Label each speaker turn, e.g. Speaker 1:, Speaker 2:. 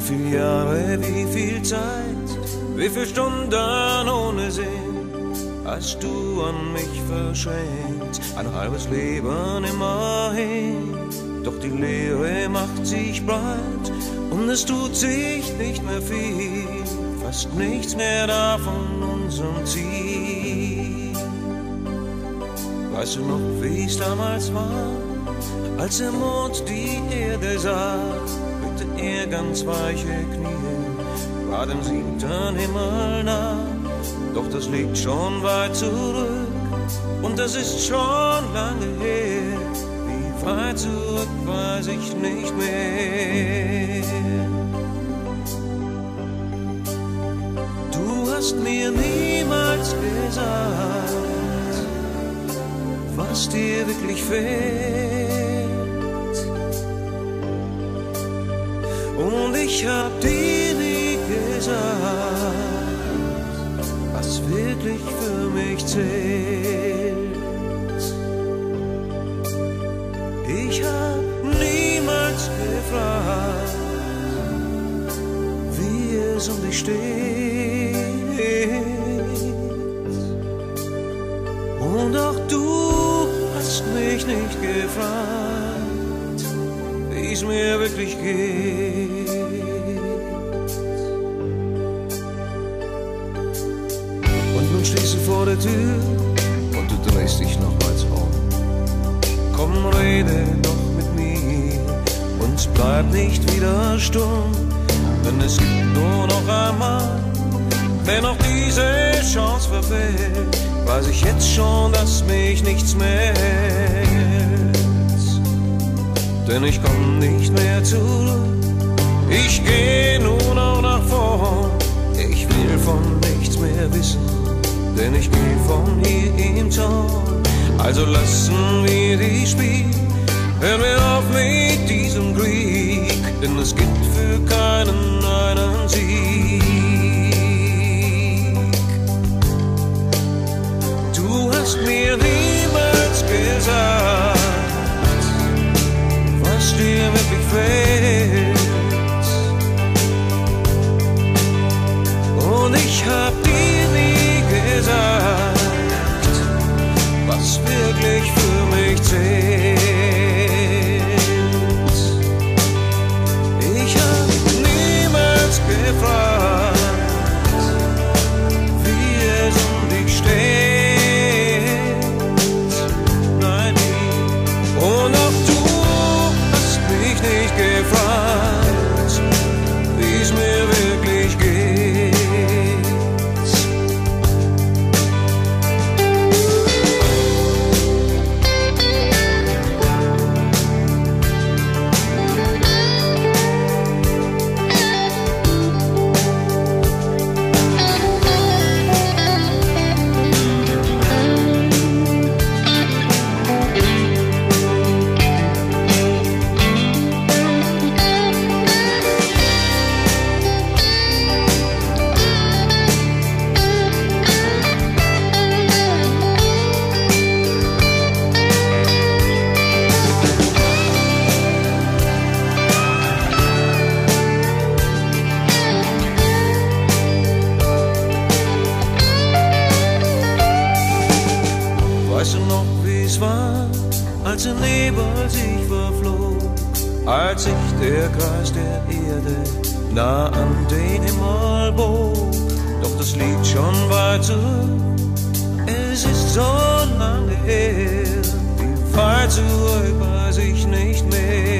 Speaker 1: viel Jahre, wie viel Zeit, wie viel Stunden ohne Sinn hast du an mich verschenkt. Ein halbes Leben immerhin, doch die Leere macht sich breit und es tut sich nicht mehr viel, fast nichts mehr davon unserem Ziel. Weißt du noch, wie es damals war, als der Mond die Erde sah? Ganz weiche Knie, war dem siebten Himmel nah. Doch das liegt schon weit zurück und das ist schon lange her. Wie weit zurück weiß ich nicht mehr. Du hast mir niemals gesagt, was dir wirklich fehlt Und ich hab dir nie gesagt, was wirklich für mich zählt. Ich hab niemals gefragt, wie es um dich steht. Und auch du hast mich nicht gefragt, wie es mir wirklich geht. Vor der Tür. Und du drehst dich nochmals um. Komm, rede doch mit mir. Und bleib nicht wieder stumm, denn es gibt nur noch einmal, wenn auch diese Chance verfällt, weiß ich jetzt schon, dass mich nichts mehr hält. Denn ich komm nicht mehr zurück, ich geh nur noch nach vorn, ich will von nichts mehr wissen denn ich geh von hier im Zaun. Also lassen wir die Spiel, hören wir auf mit diesem Krieg, denn es gibt für keinen einen Sieg. Du hast mir niemals gesagt, was dir wirklich fehlt. Es war, als der Nebel sich verflog, als sich der Kreis der Erde nah an den Himmel bog? Doch das liegt schon weit zurück, es ist so lange her, wie weit zurück weiß ich nicht mehr.